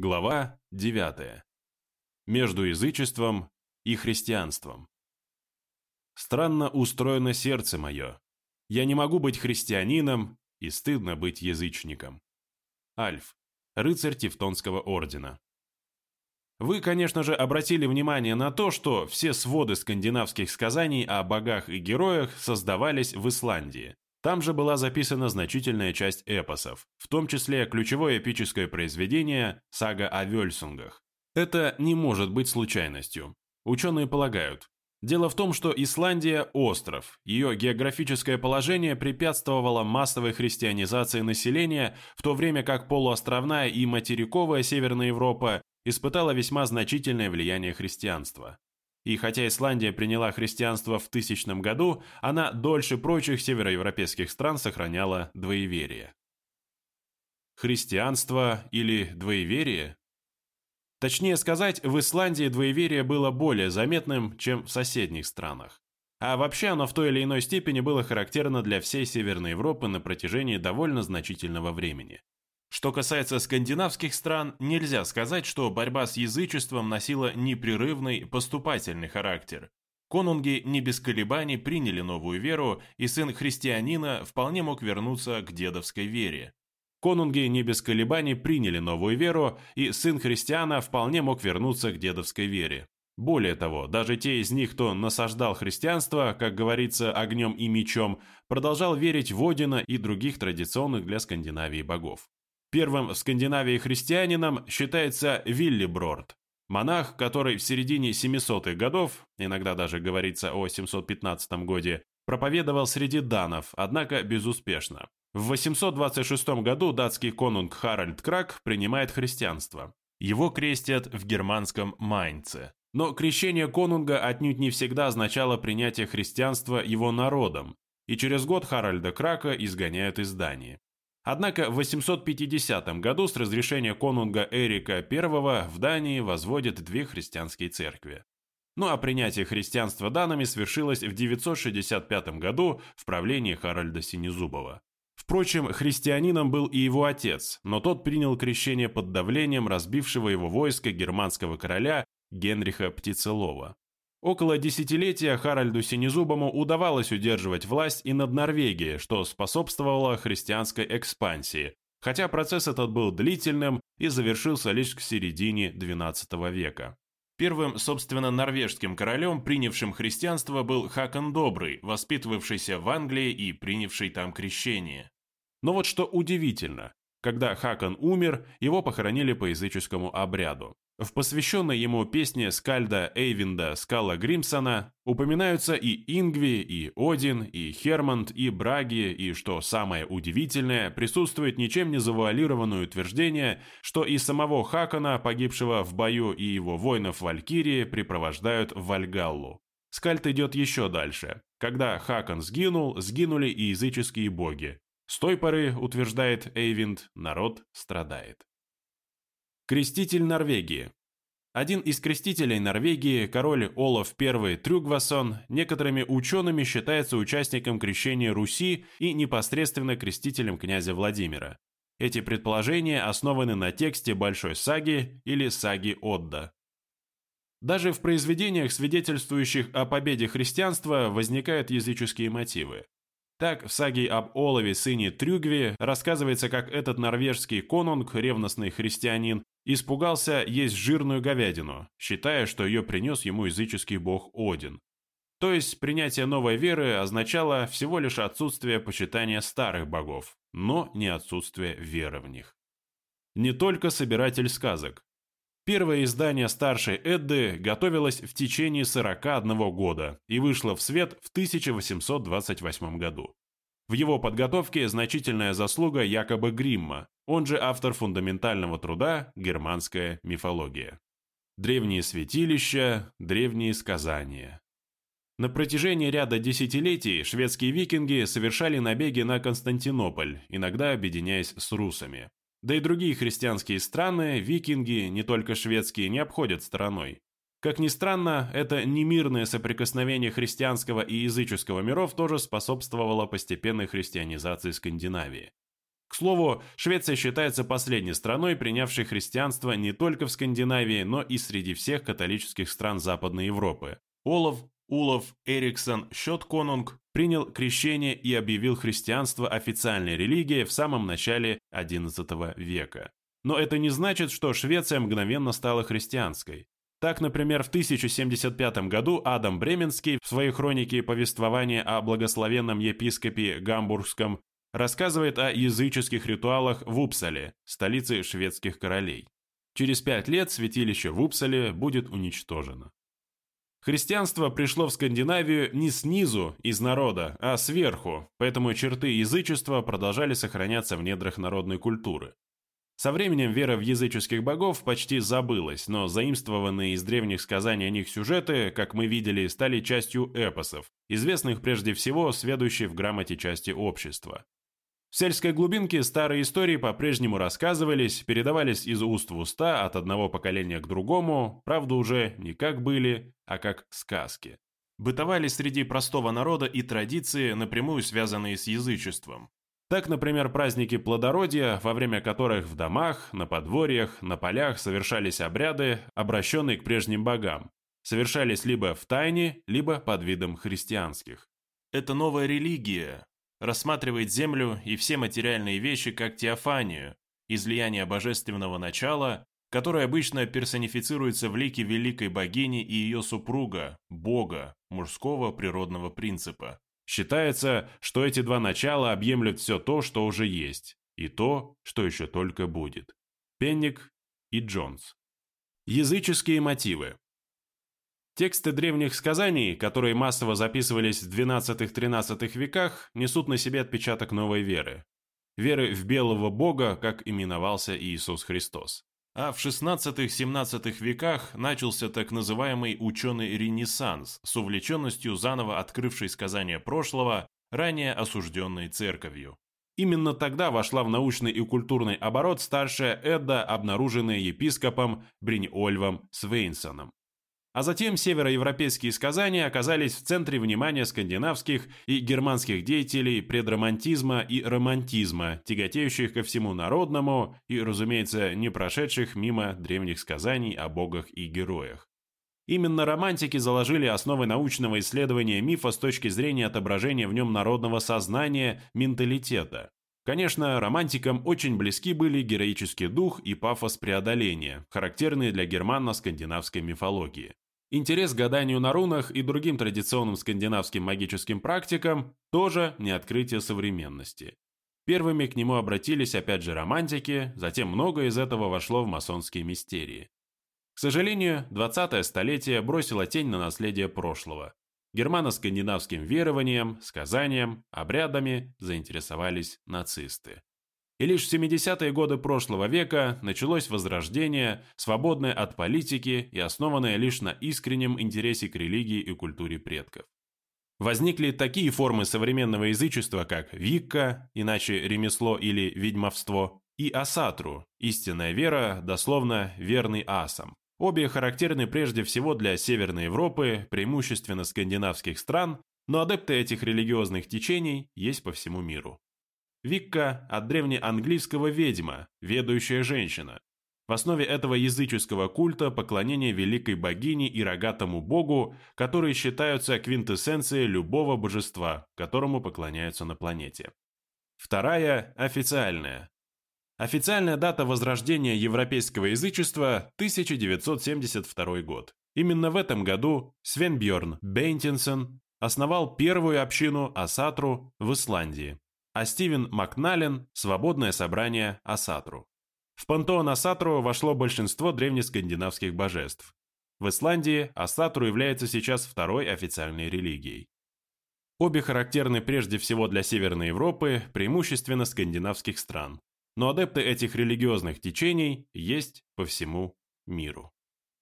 Глава 9. Между язычеством и христианством. Странно устроено сердце мое. Я не могу быть христианином, и стыдно быть язычником. Альф, рыцарь Тевтонского ордена. Вы, конечно же, обратили внимание на то, что все своды скандинавских сказаний о богах и героях создавались в Исландии. Там же была записана значительная часть эпосов, в том числе ключевое эпическое произведение «Сага о Вельсунгах». Это не может быть случайностью. Ученые полагают, Дело в том, что Исландия – остров. Ее географическое положение препятствовало массовой христианизации населения, в то время как полуостровная и материковая Северная Европа испытала весьма значительное влияние христианства. И хотя Исландия приняла христианство в тысячном году, она дольше прочих североевропейских стран сохраняла двоеверие. Христианство или двоеверие? Точнее сказать, в Исландии двоеверие было более заметным, чем в соседних странах. А вообще оно в той или иной степени было характерно для всей Северной Европы на протяжении довольно значительного времени. Что касается скандинавских стран, нельзя сказать, что борьба с язычеством носила непрерывный поступательный характер. Конунги не без колебаний приняли новую веру, и сын христианина вполне мог вернуться к дедовской вере. Конунги не без колебаний приняли новую веру, и сын христиана вполне мог вернуться к дедовской вере. Более того, даже те из них, кто насаждал христианство, как говорится, огнем и мечом, продолжал верить в Одина и других традиционных для Скандинавии богов. Первым в Скандинавии христианином считается Виллиброрд, монах, который в середине 700-х годов, иногда даже говорится о 715 годе, проповедовал среди данов, однако безуспешно. В 826 году датский конунг Харальд Крак принимает христианство. Его крестят в германском Майнце. Но крещение конунга отнюдь не всегда означало принятие христианства его народом, и через год Харальда Крака изгоняют из Дании. Однако в 850 году с разрешения конунга Эрика I в Дании возводят две христианские церкви. Ну а принятие христианства данными свершилось в 965 году в правлении Харальда Синезубова. Впрочем, христианином был и его отец, но тот принял крещение под давлением разбившего его войска германского короля Генриха Птицелова. Около десятилетия Харальду Синезубому удавалось удерживать власть и над Норвегией, что способствовало христианской экспансии, хотя процесс этот был длительным и завершился лишь к середине XII века. Первым, собственно, норвежским королем, принявшим христианство, был Хакон Добрый, воспитывавшийся в Англии и принявший там крещение. Но вот что удивительно, когда Хакон умер, его похоронили по языческому обряду. В посвященной ему песне скальда Эйвинда Скала Гримсона упоминаются и Ингви, и Один, и Хермонт, и Браги, и, что самое удивительное, присутствует ничем не завуалированное утверждение, что и самого Хакона, погибшего в бою, и его воинов Валькирии припровождают в Вальгаллу. Скальд идет еще дальше. Когда Хакон сгинул, сгинули и языческие боги. С той поры, утверждает Эйвинд, народ страдает. Креститель Норвегии. Один из крестителей Норвегии, король Олаф I Трюгвасон, некоторыми учеными считается участником крещения Руси и непосредственно крестителем князя Владимира. Эти предположения основаны на тексте Большой саги или саги Отда. Даже в произведениях, свидетельствующих о победе христианства, возникают языческие мотивы. Так, в саге об Олове, сыне Трюгве, рассказывается, как этот норвежский конунг, ревностный христианин, испугался есть жирную говядину, считая, что ее принес ему языческий бог Один. То есть принятие новой веры означало всего лишь отсутствие почитания старых богов, но не отсутствие веры в них. Не только собиратель сказок. Первое издание старшей Эдды готовилось в течение 41 года и вышло в свет в 1828 году. В его подготовке значительная заслуга якобы Гримма, он же автор фундаментального труда «Германская мифология». Древние святилища, древние сказания. На протяжении ряда десятилетий шведские викинги совершали набеги на Константинополь, иногда объединяясь с русами. Да и другие христианские страны викинги, не только шведские, не обходят стороной. Как ни странно, это немирное соприкосновение христианского и языческого миров тоже способствовало постепенной христианизации Скандинавии. К слову, Швеция считается последней страной, принявшей христианство не только в Скандинавии, но и среди всех католических стран Западной Европы. Олаф Улов Эриксон Щетконунг принял крещение и объявил христианство официальной религией в самом начале XI века. Но это не значит, что Швеция мгновенно стала христианской. Так, например, в 1075 году Адам Бременский в своей хронике повествования о благословенном епископе Гамбургском рассказывает о языческих ритуалах в Упсале, столице шведских королей. Через пять лет святилище в Упсале будет уничтожено. Христианство пришло в Скандинавию не снизу, из народа, а сверху, поэтому черты язычества продолжали сохраняться в недрах народной культуры. Со временем вера в языческих богов почти забылась, но заимствованные из древних сказаний о них сюжеты, как мы видели, стали частью эпосов, известных прежде всего следующей в грамоте части общества. В сельской глубинке старые истории по-прежнему рассказывались, передавались из уст в уста от одного поколения к другому, правда уже не как были, а как сказки. Бытовали среди простого народа и традиции, напрямую связанные с язычеством. Так, например, праздники плодородия, во время которых в домах, на подворьях, на полях совершались обряды, обращенные к прежним богам, совершались либо в тайне, либо под видом христианских. Это новая религия, рассматривает Землю и все материальные вещи как теофанию, излияние божественного начала, которое обычно персонифицируется в лике великой богини и ее супруга, бога, мужского природного принципа. Считается, что эти два начала объемлют все то, что уже есть, и то, что еще только будет. Пенник и Джонс. Языческие мотивы. Тексты древних сказаний, которые массово записывались в XII-XIII веках, несут на себе отпечаток новой веры. Веры в белого бога, как именовался Иисус Христос. А в XVI-XVII веках начался так называемый ученый ренессанс с увлеченностью заново открывшей сказания прошлого, ранее осужденной церковью. Именно тогда вошла в научный и культурный оборот старшая Эдда, обнаруженная епископом Бриньольвом Свейнсоном. А затем североевропейские сказания оказались в центре внимания скандинавских и германских деятелей предромантизма и романтизма, тяготеющих ко всему народному и, разумеется, не прошедших мимо древних сказаний о богах и героях. Именно романтики заложили основы научного исследования мифа с точки зрения отображения в нем народного сознания, менталитета. Конечно, романтикам очень близки были героический дух и пафос преодоления, характерные для германо-скандинавской мифологии. Интерес к гаданию на рунах и другим традиционным скандинавским магическим практикам тоже не открытие современности. Первыми к нему обратились опять же романтики, затем многое из этого вошло в масонские мистерии. К сожалению, 20-е столетие бросило тень на наследие прошлого. Германо-скандинавским верованием, сказанием, обрядами заинтересовались нацисты. И лишь в 70-е годы прошлого века началось возрождение, свободное от политики и основанное лишь на искреннем интересе к религии и культуре предков. Возникли такие формы современного язычества, как викка, иначе ремесло или ведьмовство, и асатру, истинная вера, дословно верный асам. Обе характерны прежде всего для Северной Европы, преимущественно скандинавских стран, но адепты этих религиозных течений есть по всему миру. Викка от древнеанглийского «ведьма», «ведущая женщина». В основе этого языческого культа поклонение великой богине и рогатому богу, которые считаются квинтэссенцией любого божества, которому поклоняются на планете. Вторая – официальная. Официальная дата возрождения европейского язычества – 1972 год. Именно в этом году Свенбjörn Бейнтинсон основал первую общину Асатру в Исландии а Стивен Макнален – свободное собрание Асатру. В пантеон Асатру вошло большинство древнескандинавских божеств. В Исландии Асатру является сейчас второй официальной религией. Обе характерны прежде всего для Северной Европы, преимущественно скандинавских стран, но адепты этих религиозных течений есть по всему миру.